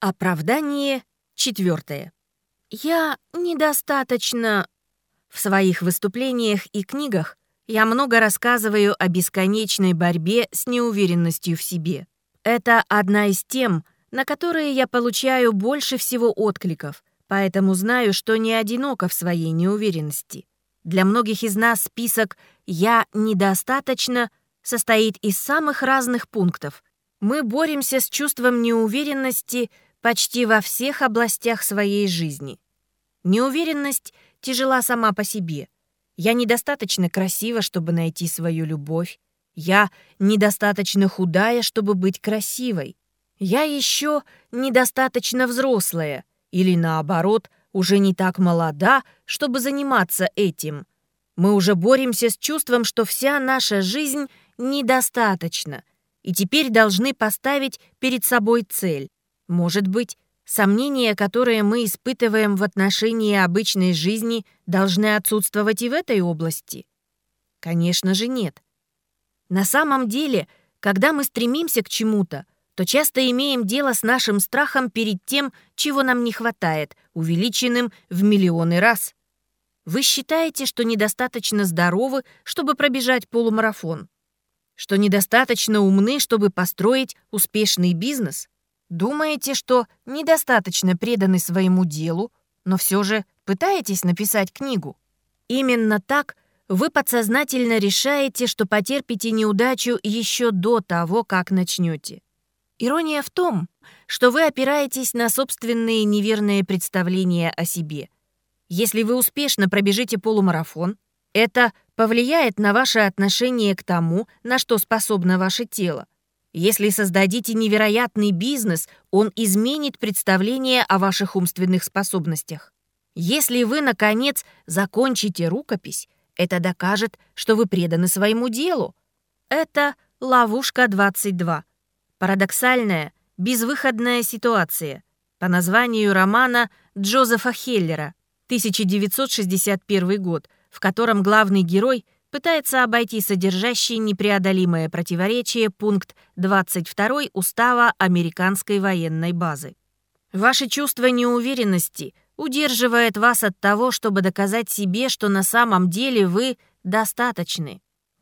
Оправдание четвертое. Я недостаточно... В своих выступлениях и книгах я много рассказываю о бесконечной борьбе с неуверенностью в себе. Это одна из тем, на которые я получаю больше всего откликов, поэтому знаю, что не одиноко в своей неуверенности. Для многих из нас список «я недостаточно» состоит из самых разных пунктов. Мы боремся с чувством неуверенности – почти во всех областях своей жизни. Неуверенность тяжела сама по себе. Я недостаточно красива, чтобы найти свою любовь. Я недостаточно худая, чтобы быть красивой. Я еще недостаточно взрослая или, наоборот, уже не так молода, чтобы заниматься этим. Мы уже боремся с чувством, что вся наша жизнь недостаточна, и теперь должны поставить перед собой цель может быть, сомнения, которые мы испытываем в отношении обычной жизни, должны отсутствовать и в этой области? Конечно же, нет. На самом деле, когда мы стремимся к чему-то, то часто имеем дело с нашим страхом перед тем, чего нам не хватает, увеличенным в миллионы раз. Вы считаете, что недостаточно здоровы, чтобы пробежать полумарафон? Что недостаточно умны, чтобы построить успешный бизнес? Думаете, что недостаточно преданы своему делу, но все же пытаетесь написать книгу? Именно так вы подсознательно решаете, что потерпите неудачу еще до того, как начнете. Ирония в том, что вы опираетесь на собственные неверные представления о себе. Если вы успешно пробежите полумарафон, это повлияет на ваше отношение к тому, на что способно ваше тело. Если создадите невероятный бизнес, он изменит представление о ваших умственных способностях. Если вы, наконец, закончите рукопись, это докажет, что вы преданы своему делу. Это ловушка 22. Парадоксальная, безвыходная ситуация. По названию романа Джозефа Хеллера, 1961 год, в котором главный герой – пытается обойти содержащий непреодолимое противоречие пункт 22 Устава Американской военной базы. Ваше чувство неуверенности удерживает вас от того, чтобы доказать себе, что на самом деле вы достаточны.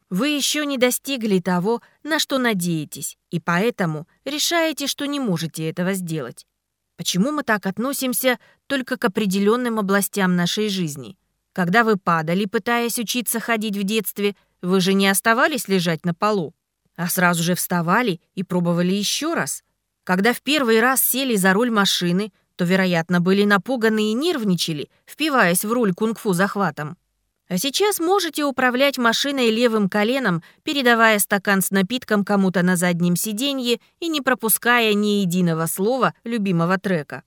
Вы еще не достигли того, на что надеетесь, и поэтому решаете, что не можете этого сделать. Почему мы так относимся только к определенным областям нашей жизни? Когда вы падали, пытаясь учиться ходить в детстве, вы же не оставались лежать на полу, а сразу же вставали и пробовали еще раз. Когда в первый раз сели за руль машины, то, вероятно, были напуганы и нервничали, впиваясь в руль кунг-фу захватом. А сейчас можете управлять машиной левым коленом, передавая стакан с напитком кому-то на заднем сиденье и не пропуская ни единого слова любимого трека.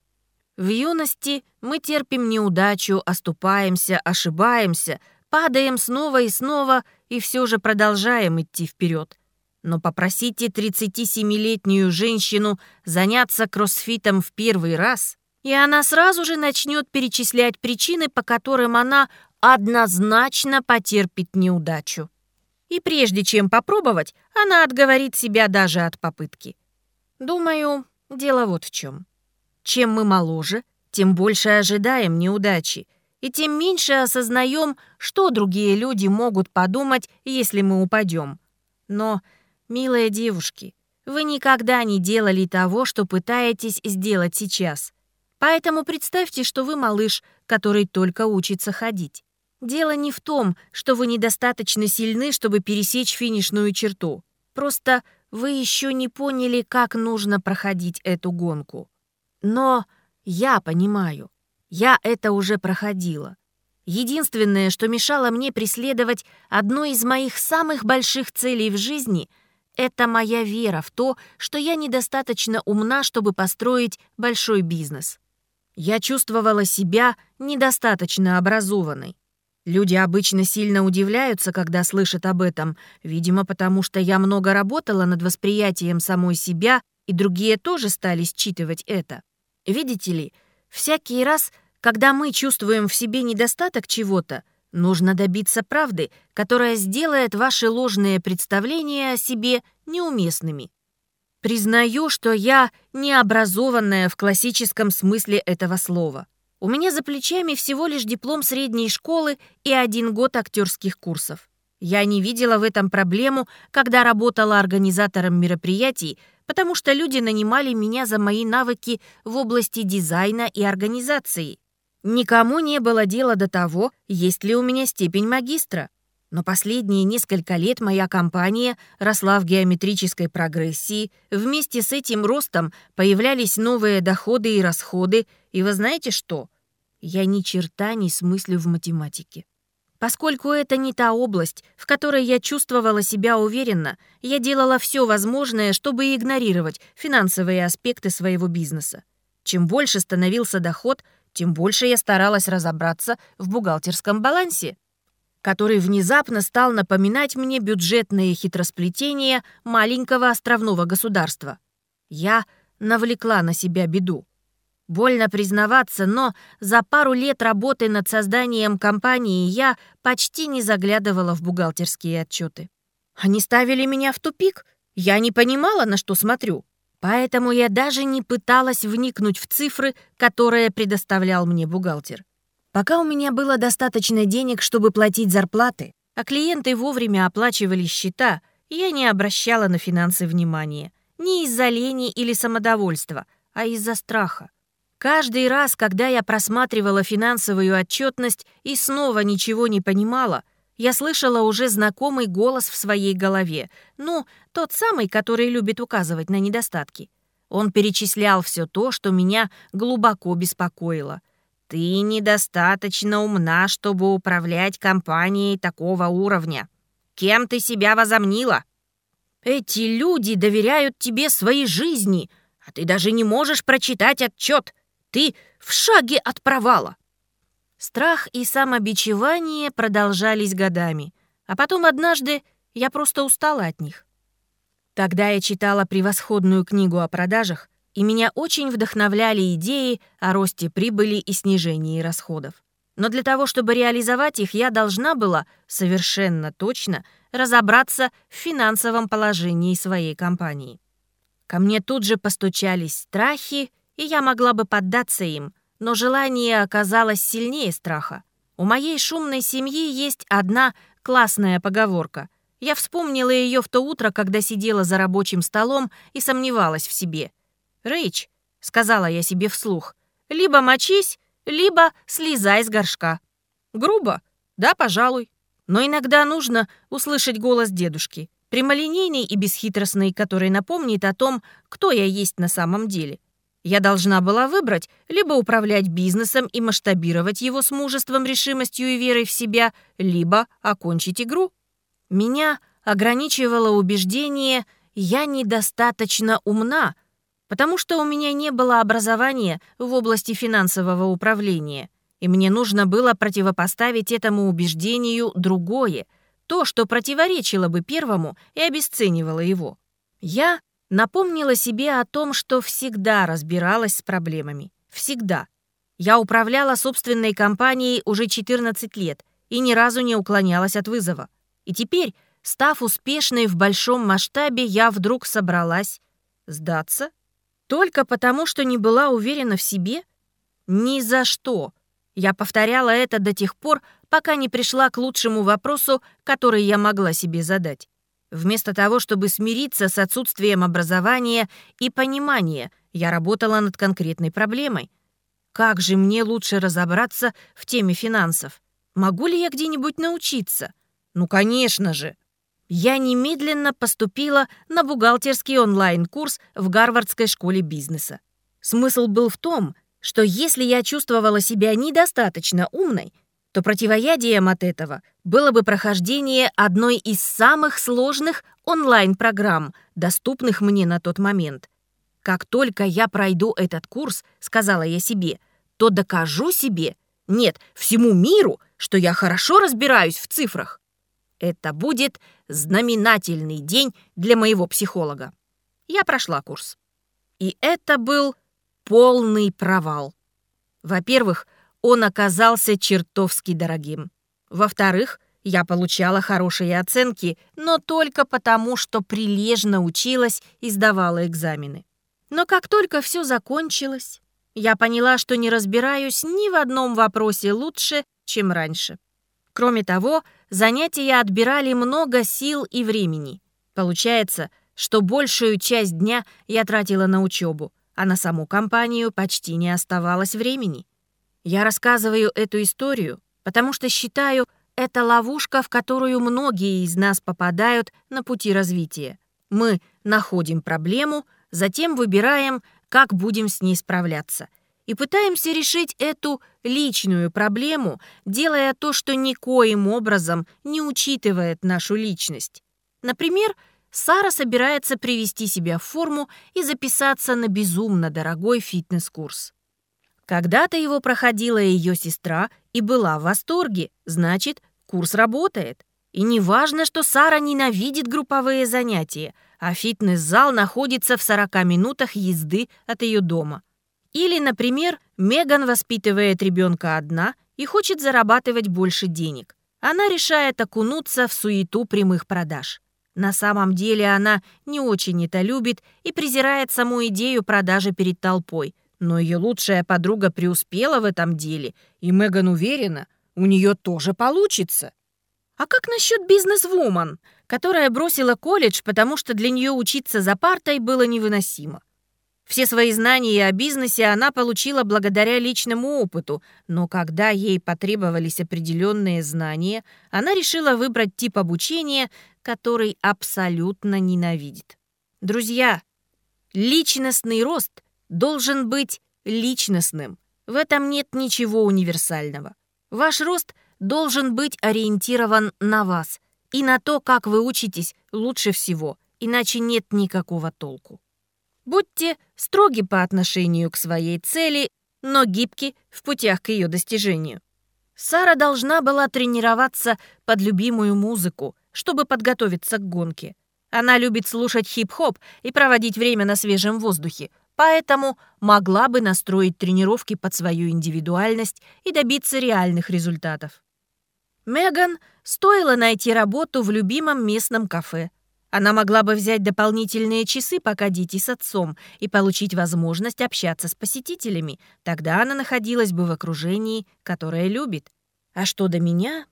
В юности мы терпим неудачу, оступаемся, ошибаемся, падаем снова и снова и все же продолжаем идти вперед. Но попросите 37-летнюю женщину заняться кроссфитом в первый раз, и она сразу же начнет перечислять причины, по которым она однозначно потерпит неудачу. И прежде чем попробовать, она отговорит себя даже от попытки. Думаю, дело вот в чем. Чем мы моложе, тем больше ожидаем неудачи, и тем меньше осознаем, что другие люди могут подумать, если мы упадем. Но, милые девушки, вы никогда не делали того, что пытаетесь сделать сейчас. Поэтому представьте, что вы малыш, который только учится ходить. Дело не в том, что вы недостаточно сильны, чтобы пересечь финишную черту. Просто вы еще не поняли, как нужно проходить эту гонку. Но я понимаю, я это уже проходила. Единственное, что мешало мне преследовать одну из моих самых больших целей в жизни, это моя вера в то, что я недостаточно умна, чтобы построить большой бизнес. Я чувствовала себя недостаточно образованной. Люди обычно сильно удивляются, когда слышат об этом, видимо, потому что я много работала над восприятием самой себя, и другие тоже стали считывать это. Видите ли, всякий раз, когда мы чувствуем в себе недостаток чего-то, нужно добиться правды, которая сделает ваши ложные представления о себе неуместными. Признаю, что я необразованная в классическом смысле этого слова. У меня за плечами всего лишь диплом средней школы и один год актерских курсов. Я не видела в этом проблему, когда работала организатором мероприятий, потому что люди нанимали меня за мои навыки в области дизайна и организации. Никому не было дела до того, есть ли у меня степень магистра. Но последние несколько лет моя компания росла в геометрической прогрессии, вместе с этим ростом появлялись новые доходы и расходы, и вы знаете что? Я ни черта не смыслю в математике. Поскольку это не та область, в которой я чувствовала себя уверенно, я делала все возможное, чтобы игнорировать финансовые аспекты своего бизнеса. Чем больше становился доход, тем больше я старалась разобраться в бухгалтерском балансе, который внезапно стал напоминать мне бюджетные хитросплетения маленького островного государства. Я навлекла на себя беду. Больно признаваться, но за пару лет работы над созданием компании я почти не заглядывала в бухгалтерские отчеты. Они ставили меня в тупик. Я не понимала, на что смотрю. Поэтому я даже не пыталась вникнуть в цифры, которые предоставлял мне бухгалтер. Пока у меня было достаточно денег, чтобы платить зарплаты, а клиенты вовремя оплачивали счета, я не обращала на финансы внимания. Не из-за лени или самодовольства, а из-за страха. Каждый раз, когда я просматривала финансовую отчетность и снова ничего не понимала, я слышала уже знакомый голос в своей голове. Ну, тот самый, который любит указывать на недостатки. Он перечислял все то, что меня глубоко беспокоило. «Ты недостаточно умна, чтобы управлять компанией такого уровня. Кем ты себя возомнила?» «Эти люди доверяют тебе свои жизни, а ты даже не можешь прочитать отчет. Ты в шаге от провала. Страх и самобичевание продолжались годами, а потом однажды я просто устала от них. Тогда я читала превосходную книгу о продажах, и меня очень вдохновляли идеи о росте прибыли и снижении расходов. Но для того, чтобы реализовать их, я должна была совершенно точно разобраться в финансовом положении своей компании. Ко мне тут же постучались страхи и я могла бы поддаться им, но желание оказалось сильнее страха. У моей шумной семьи есть одна классная поговорка. Я вспомнила ее в то утро, когда сидела за рабочим столом и сомневалась в себе. «Рэйч», — сказала я себе вслух, — «либо мочись, либо слезай с горшка». Грубо? Да, пожалуй. Но иногда нужно услышать голос дедушки, прямолинейный и бесхитростный, который напомнит о том, кто я есть на самом деле — я должна была выбрать либо управлять бизнесом и масштабировать его с мужеством, решимостью и верой в себя, либо окончить игру. Меня ограничивало убеждение «я недостаточно умна», потому что у меня не было образования в области финансового управления, и мне нужно было противопоставить этому убеждению другое, то, что противоречило бы первому и обесценивало его. Я Напомнила себе о том, что всегда разбиралась с проблемами. Всегда. Я управляла собственной компанией уже 14 лет и ни разу не уклонялась от вызова. И теперь, став успешной в большом масштабе, я вдруг собралась сдаться? Только потому, что не была уверена в себе? Ни за что. Я повторяла это до тех пор, пока не пришла к лучшему вопросу, который я могла себе задать. Вместо того, чтобы смириться с отсутствием образования и понимания, я работала над конкретной проблемой. Как же мне лучше разобраться в теме финансов? Могу ли я где-нибудь научиться? Ну, конечно же. Я немедленно поступила на бухгалтерский онлайн-курс в Гарвардской школе бизнеса. Смысл был в том, что если я чувствовала себя недостаточно умной, то противоядием от этого было бы прохождение одной из самых сложных онлайн-программ, доступных мне на тот момент. Как только я пройду этот курс, сказала я себе, то докажу себе, нет, всему миру, что я хорошо разбираюсь в цифрах. Это будет знаменательный день для моего психолога. Я прошла курс. И это был полный провал. Во-первых, он оказался чертовски дорогим. Во-вторых, Я получала хорошие оценки, но только потому, что прилежно училась и сдавала экзамены. Но как только все закончилось, я поняла, что не разбираюсь ни в одном вопросе лучше, чем раньше. Кроме того, занятия отбирали много сил и времени. Получается, что большую часть дня я тратила на учебу, а на саму компанию почти не оставалось времени. Я рассказываю эту историю, потому что считаю, это ловушка, в которую многие из нас попадают на пути развития. Мы находим проблему, затем выбираем, как будем с ней справляться. И пытаемся решить эту личную проблему, делая то, что никоим образом не учитывает нашу личность. Например, Сара собирается привести себя в форму и записаться на безумно дорогой фитнес-курс. Когда-то его проходила ее сестра и была в восторге, значит, курс работает. И не важно, что Сара ненавидит групповые занятия, а фитнес-зал находится в 40 минутах езды от ее дома. Или, например, Меган воспитывает ребенка одна и хочет зарабатывать больше денег. Она решает окунуться в суету прямых продаж. На самом деле она не очень это любит и презирает саму идею продажи перед толпой. Но ее лучшая подруга преуспела в этом деле, и Меган уверена, у нее тоже получится. А как насчет бизнес-вумен, которая бросила колледж, потому что для нее учиться за партой было невыносимо? Все свои знания о бизнесе она получила благодаря личному опыту, но когда ей потребовались определенные знания, она решила выбрать тип обучения, который абсолютно ненавидит. Друзья, личностный рост должен быть личностным. В этом нет ничего универсального. Ваш рост должен быть ориентирован на вас и на то, как вы учитесь лучше всего, иначе нет никакого толку. Будьте строги по отношению к своей цели, но гибки в путях к ее достижению. Сара должна была тренироваться под любимую музыку, чтобы подготовиться к гонке. Она любит слушать хип-хоп и проводить время на свежем воздухе, поэтому могла бы настроить тренировки под свою индивидуальность и добиться реальных результатов. Меган стоило найти работу в любимом местном кафе – она могла бы взять дополнительные часы, пока дети с отцом, и получить возможность общаться с посетителями. Тогда она находилась бы в окружении, которое любит. А что до меня?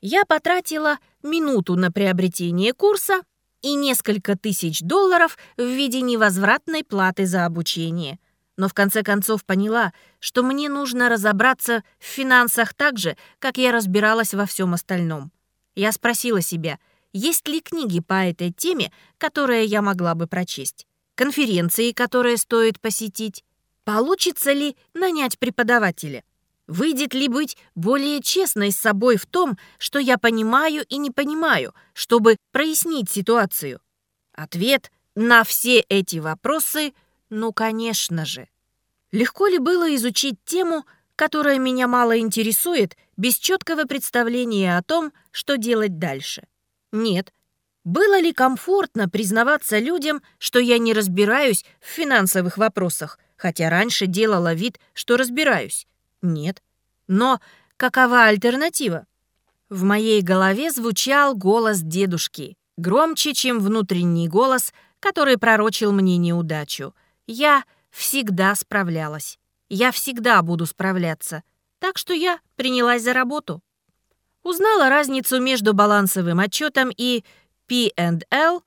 Я потратила минуту на приобретение курса и несколько тысяч долларов в виде невозвратной платы за обучение. Но в конце концов поняла, что мне нужно разобраться в финансах так же, как я разбиралась во всем остальном. Я спросила себя — есть ли книги по этой теме, которые я могла бы прочесть? Конференции, которые стоит посетить? Получится ли нанять преподавателя? Выйдет ли быть более честной с собой в том, что я понимаю и не понимаю, чтобы прояснить ситуацию? Ответ на все эти вопросы – ну, конечно же. Легко ли было изучить тему, которая меня мало интересует, без четкого представления о том, что делать дальше? Нет. Было ли комфортно признаваться людям, что я не разбираюсь в финансовых вопросах, хотя раньше делала вид, что разбираюсь? Нет. Но какова альтернатива? В моей голове звучал голос дедушки, громче, чем внутренний голос, который пророчил мне неудачу. Я всегда справлялась. Я всегда буду справляться. Так что я принялась за работу. Узнала разницу между балансовым отчетом и P&L,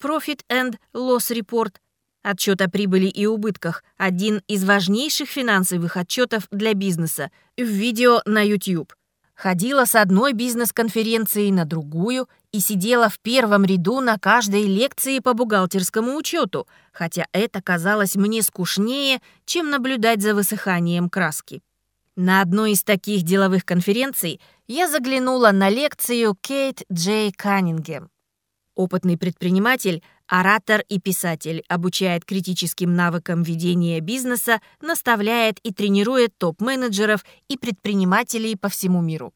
Profit and Loss Report, отчет о прибыли и убытках, один из важнейших финансовых отчетов для бизнеса, в видео на YouTube. Ходила с одной бизнес-конференции на другую и сидела в первом ряду на каждой лекции по бухгалтерскому учету, хотя это казалось мне скучнее, чем наблюдать за высыханием краски. На одной из таких деловых конференций я заглянула на лекцию Кейт Джей Каннингем. Опытный предприниматель, оратор и писатель, обучает критическим навыкам ведения бизнеса, наставляет и тренирует топ-менеджеров и предпринимателей по всему миру.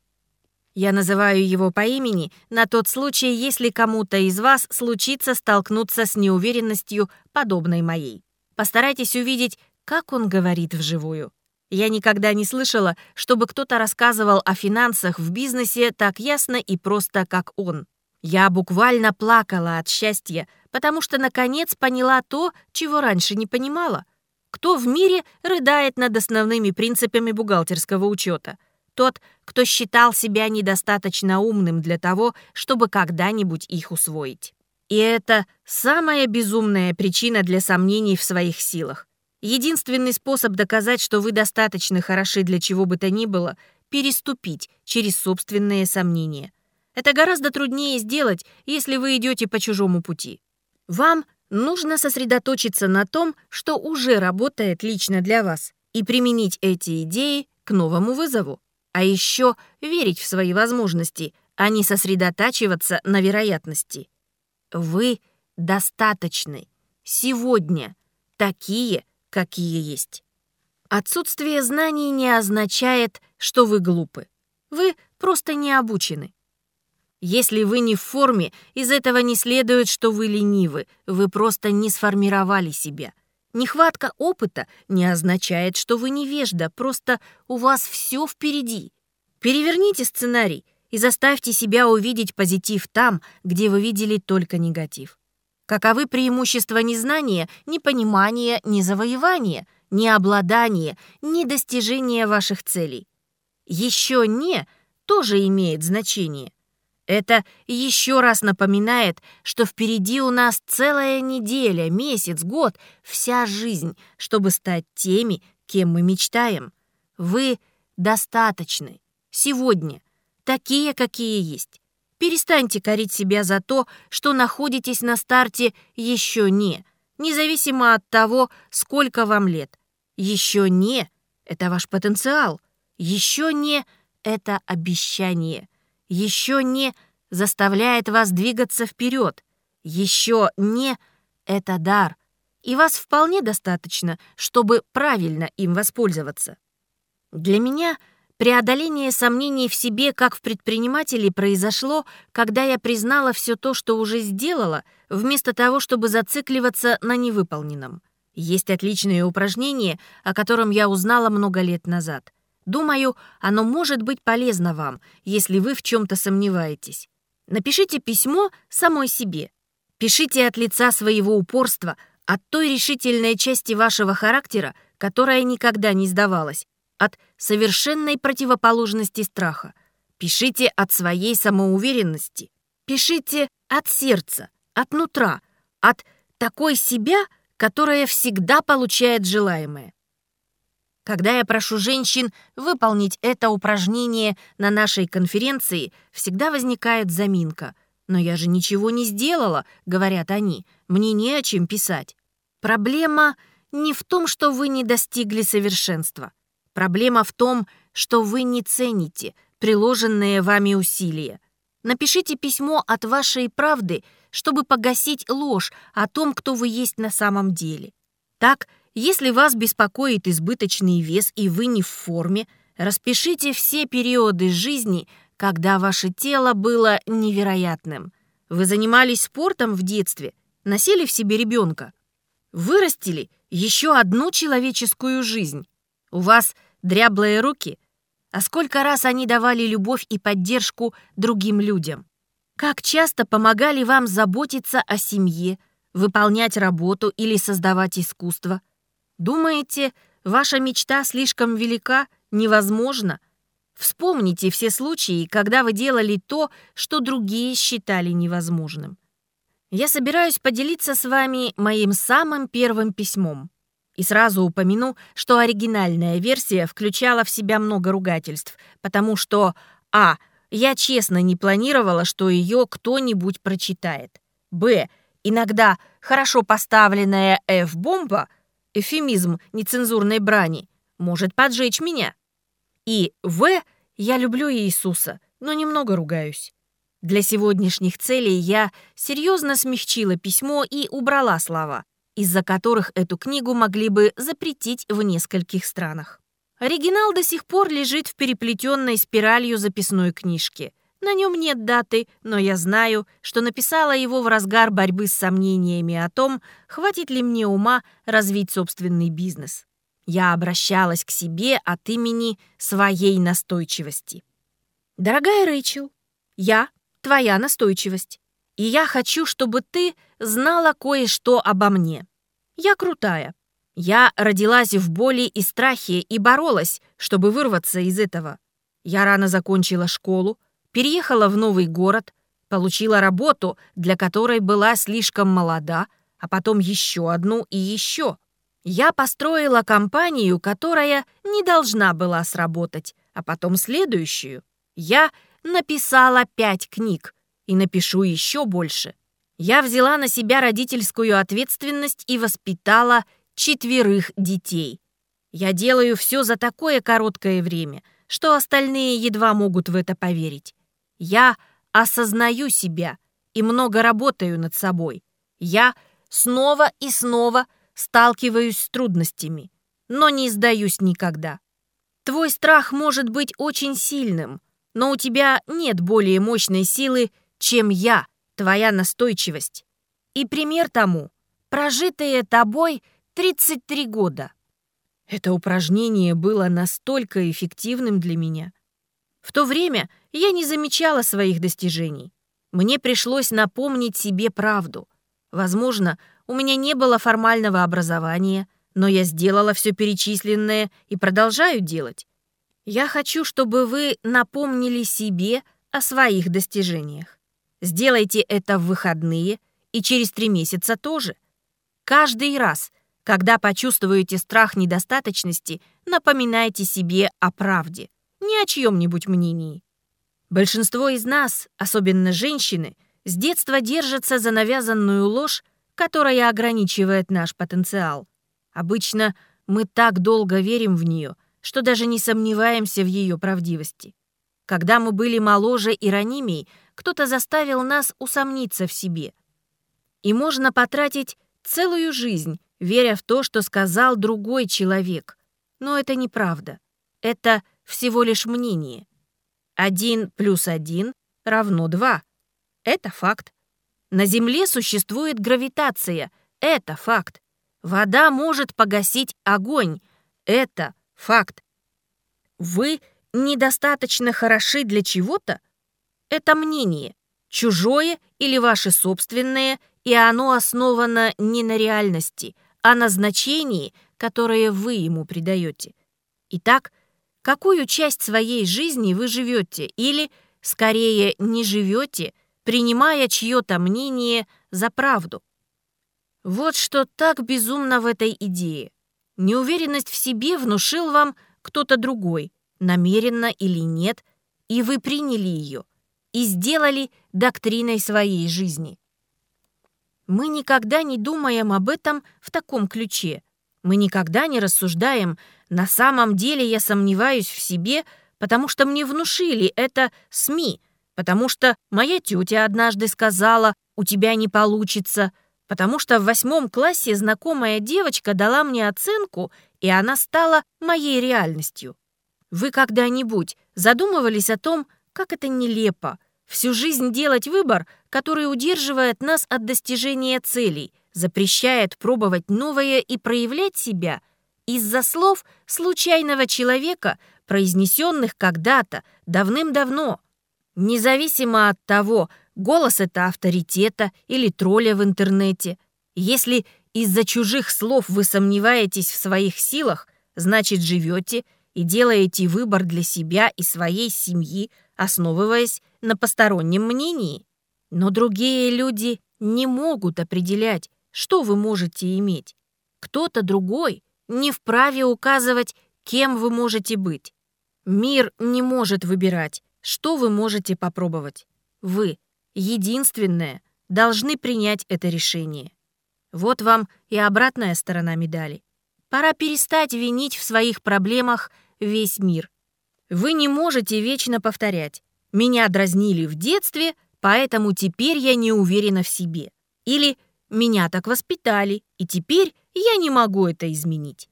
Я называю его по имени на тот случай, если кому-то из вас случится столкнуться с неуверенностью, подобной моей. Постарайтесь увидеть, как он говорит вживую. Я никогда не слышала, чтобы кто-то рассказывал о финансах в бизнесе так ясно и просто, как он. Я буквально плакала от счастья, потому что наконец поняла то, чего раньше не понимала. Кто в мире рыдает над основными принципами бухгалтерского учета? Тот, кто считал себя недостаточно умным для того, чтобы когда-нибудь их усвоить. И это самая безумная причина для сомнений в своих силах. Единственный способ доказать, что вы достаточно хороши для чего бы то ни было, переступить через собственные сомнения. Это гораздо труднее сделать, если вы идете по чужому пути. Вам нужно сосредоточиться на том, что уже работает лично для вас, и применить эти идеи к новому вызову. А еще верить в свои возможности, а не сосредотачиваться на вероятности. Вы достаточны. Сегодня. Такие, какие есть. Отсутствие знаний не означает, что вы глупы. Вы просто не обучены. Если вы не в форме, из этого не следует, что вы ленивы, вы просто не сформировали себя. Нехватка опыта не означает, что вы невежда, просто у вас все впереди. Переверните сценарий и заставьте себя увидеть позитив там, где вы видели только негатив. Каковы преимущества незнания, непонимания, незавоевания, необладания, недостижения ваших целей? Еще «не» тоже имеет значение. Это еще раз напоминает, что впереди у нас целая неделя, месяц, год, вся жизнь, чтобы стать теми, кем мы мечтаем. Вы достаточны. Сегодня. Такие, какие есть. Перестаньте корить себя за то, что находитесь на старте еще не, независимо от того, сколько вам лет. Еще не — это ваш потенциал. Еще не — это обещание. Еще не заставляет вас двигаться вперед. Еще не — это дар. И вас вполне достаточно, чтобы правильно им воспользоваться. Для меня — Преодоление сомнений в себе как в предпринимателе произошло, когда я признала все то, что уже сделала, вместо того, чтобы зацикливаться на невыполненном. Есть отличное упражнение, о котором я узнала много лет назад. Думаю, оно может быть полезно вам, если вы в чем-то сомневаетесь. Напишите письмо самой себе. Пишите от лица своего упорства, от той решительной части вашего характера, которая никогда не сдавалась, от совершенной противоположности страха. Пишите от своей самоуверенности. Пишите от сердца, от нутра, от такой себя, которая всегда получает желаемое. Когда я прошу женщин выполнить это упражнение на нашей конференции, всегда возникает заминка. «Но я же ничего не сделала», — говорят они, — «мне не о чем писать». Проблема не в том, что вы не достигли совершенства. Проблема в том, что вы не цените приложенные вами усилия. Напишите письмо от вашей правды, чтобы погасить ложь о том, кто вы есть на самом деле. Так, если вас беспокоит избыточный вес и вы не в форме, распишите все периоды жизни, когда ваше тело было невероятным. Вы занимались спортом в детстве, носили в себе ребенка, вырастили еще одну человеческую жизнь. У вас дряблые руки? А сколько раз они давали любовь и поддержку другим людям? Как часто помогали вам заботиться о семье, выполнять работу или создавать искусство? Думаете, ваша мечта слишком велика, невозможно? Вспомните все случаи, когда вы делали то, что другие считали невозможным. Я собираюсь поделиться с вами моим самым первым письмом. И сразу упомяну, что оригинальная версия включала в себя много ругательств, потому что а. Я честно не планировала, что ее кто-нибудь прочитает. Б. Иногда хорошо поставленная F-бомба, эфемизм нецензурной брани, может поджечь меня. И В. Я люблю Иисуса, но немного ругаюсь. Для сегодняшних целей я серьезно смягчила письмо и убрала слова из-за которых эту книгу могли бы запретить в нескольких странах. Оригинал до сих пор лежит в переплетенной спиралью записной книжки. На нем нет даты, но я знаю, что написала его в разгар борьбы с сомнениями о том, хватит ли мне ума развить собственный бизнес. Я обращалась к себе от имени своей настойчивости. Дорогая Рэйчел, я твоя настойчивость. И я хочу, чтобы ты знала кое-что обо мне. Я крутая. Я родилась в боли и страхе и боролась, чтобы вырваться из этого. Я рано закончила школу, переехала в новый город, получила работу, для которой была слишком молода, а потом еще одну и еще. Я построила компанию, которая не должна была сработать, а потом следующую. Я написала пять книг и напишу еще больше. Я взяла на себя родительскую ответственность и воспитала четверых детей. Я делаю все за такое короткое время, что остальные едва могут в это поверить. Я осознаю себя и много работаю над собой. Я снова и снова сталкиваюсь с трудностями, но не сдаюсь никогда. Твой страх может быть очень сильным, но у тебя нет более мощной силы, чем я, твоя настойчивость. И пример тому — прожитые тобой 33 года. Это упражнение было настолько эффективным для меня. В то время я не замечала своих достижений. Мне пришлось напомнить себе правду. Возможно, у меня не было формального образования, но я сделала все перечисленное и продолжаю делать. Я хочу, чтобы вы напомнили себе о своих достижениях. Сделайте это в выходные и через три месяца тоже. Каждый раз, когда почувствуете страх недостаточности, напоминайте себе о правде, не о чьем-нибудь мнении. Большинство из нас, особенно женщины, с детства держатся за навязанную ложь, которая ограничивает наш потенциал. Обычно мы так долго верим в нее, что даже не сомневаемся в ее правдивости. Когда мы были моложе и ранимей, кто-то заставил нас усомниться в себе. И можно потратить целую жизнь, веря в то, что сказал другой человек. Но это неправда. Это всего лишь мнение. Один плюс один равно два. Это факт. На Земле существует гравитация. Это факт. Вода может погасить огонь. Это факт. Вы недостаточно хороши для чего-то? Это мнение, чужое или ваше собственное, и оно основано не на реальности, а на значении, которое вы ему придаете. Итак, какую часть своей жизни вы живете или, скорее, не живете – принимая чье-то мнение за правду. Вот что так безумно в этой идее. Неуверенность в себе внушил вам кто-то другой, намеренно или нет, и вы приняли ее и сделали доктриной своей жизни. Мы никогда не думаем об этом в таком ключе. Мы никогда не рассуждаем, на самом деле я сомневаюсь в себе, потому что мне внушили это СМИ – потому что моя тетя однажды сказала, у тебя не получится, потому что в восьмом классе знакомая девочка дала мне оценку, и она стала моей реальностью. Вы когда-нибудь задумывались о том, как это нелепо, всю жизнь делать выбор, который удерживает нас от достижения целей, запрещает пробовать новое и проявлять себя из-за слов случайного человека, произнесенных когда-то, давным-давно – Независимо от того, голос это авторитета или тролля в интернете, если из-за чужих слов вы сомневаетесь в своих силах, значит живете и делаете выбор для себя и своей семьи, основываясь на постороннем мнении. Но другие люди не могут определять, что вы можете иметь. Кто-то другой не вправе указывать, кем вы можете быть. Мир не может выбирать, что вы можете попробовать? Вы, единственное, должны принять это решение. Вот вам и обратная сторона медали. Пора перестать винить в своих проблемах весь мир. Вы не можете вечно повторять «меня дразнили в детстве, поэтому теперь я не уверена в себе» или «меня так воспитали, и теперь я не могу это изменить».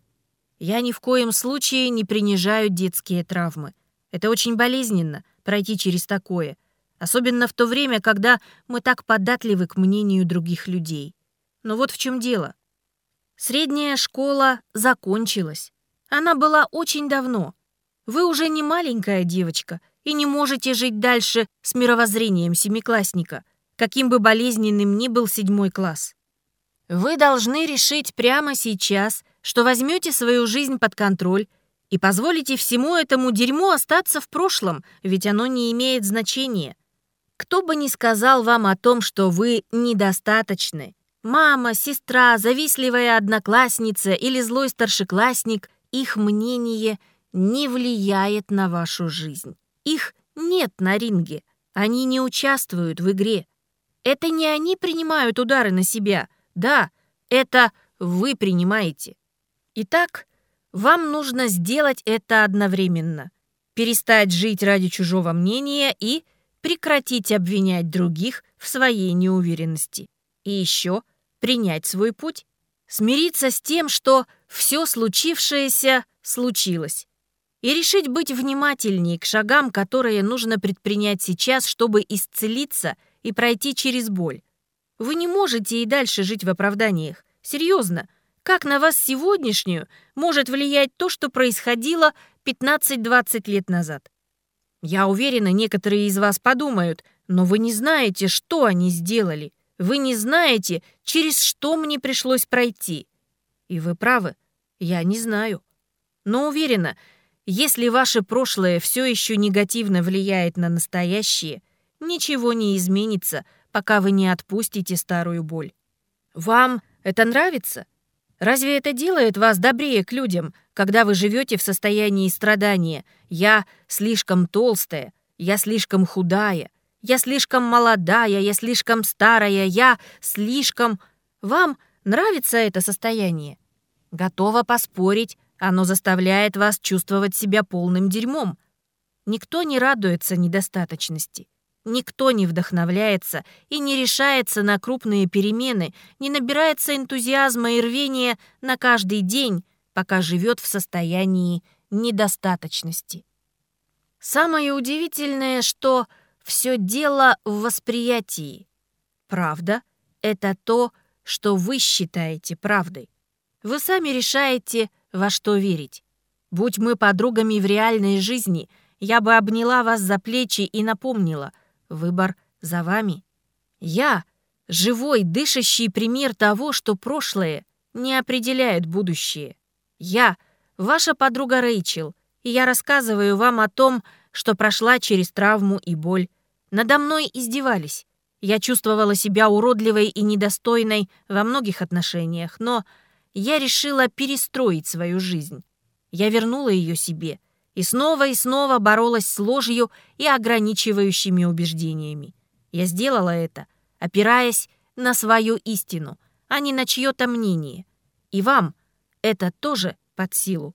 Я ни в коем случае не принижаю детские травмы. Это очень болезненно, пройти через такое, особенно в то время, когда мы так податливы к мнению других людей. Но вот в чем дело. Средняя школа закончилась. Она была очень давно. Вы уже не маленькая девочка и не можете жить дальше с мировоззрением семиклассника, каким бы болезненным ни был седьмой класс. Вы должны решить прямо сейчас, что возьмете свою жизнь под контроль и позволите всему этому дерьму остаться в прошлом, ведь оно не имеет значения. Кто бы ни сказал вам о том, что вы недостаточны, мама, сестра, завистливая одноклассница или злой старшеклассник, их мнение не влияет на вашу жизнь. Их нет на ринге, они не участвуют в игре. Это не они принимают удары на себя, да, это вы принимаете. Итак, вам нужно сделать это одновременно. Перестать жить ради чужого мнения и прекратить обвинять других в своей неуверенности. И еще принять свой путь, смириться с тем, что все случившееся случилось, и решить быть внимательнее к шагам, которые нужно предпринять сейчас, чтобы исцелиться и пройти через боль. Вы не можете и дальше жить в оправданиях. Серьезно, как на вас сегодняшнюю может влиять то, что происходило 15-20 лет назад? Я уверена, некоторые из вас подумают, но вы не знаете, что они сделали. Вы не знаете, через что мне пришлось пройти. И вы правы, я не знаю. Но уверена, если ваше прошлое все еще негативно влияет на настоящее, ничего не изменится, пока вы не отпустите старую боль. Вам это нравится? Разве это делает вас добрее к людям, когда вы живете в состоянии страдания? Я слишком толстая, я слишком худая, я слишком молодая, я слишком старая, я слишком... Вам нравится это состояние? Готова поспорить, оно заставляет вас чувствовать себя полным дерьмом. Никто не радуется недостаточности. Никто не вдохновляется и не решается на крупные перемены, не набирается энтузиазма и рвения на каждый день, пока живет в состоянии недостаточности. Самое удивительное, что все дело в восприятии. Правда — это то, что вы считаете правдой. Вы сами решаете, во что верить. Будь мы подругами в реальной жизни, я бы обняла вас за плечи и напомнила — Выбор за вами. Я — живой, дышащий пример того, что прошлое не определяет будущее. Я — ваша подруга Рэйчел, и я рассказываю вам о том, что прошла через травму и боль. Надо мной издевались. Я чувствовала себя уродливой и недостойной во многих отношениях, но я решила перестроить свою жизнь. Я вернула ее себе — и снова и снова боролась с ложью и ограничивающими убеждениями. Я сделала это, опираясь на свою истину, а не на чье-то мнение. И вам это тоже под силу.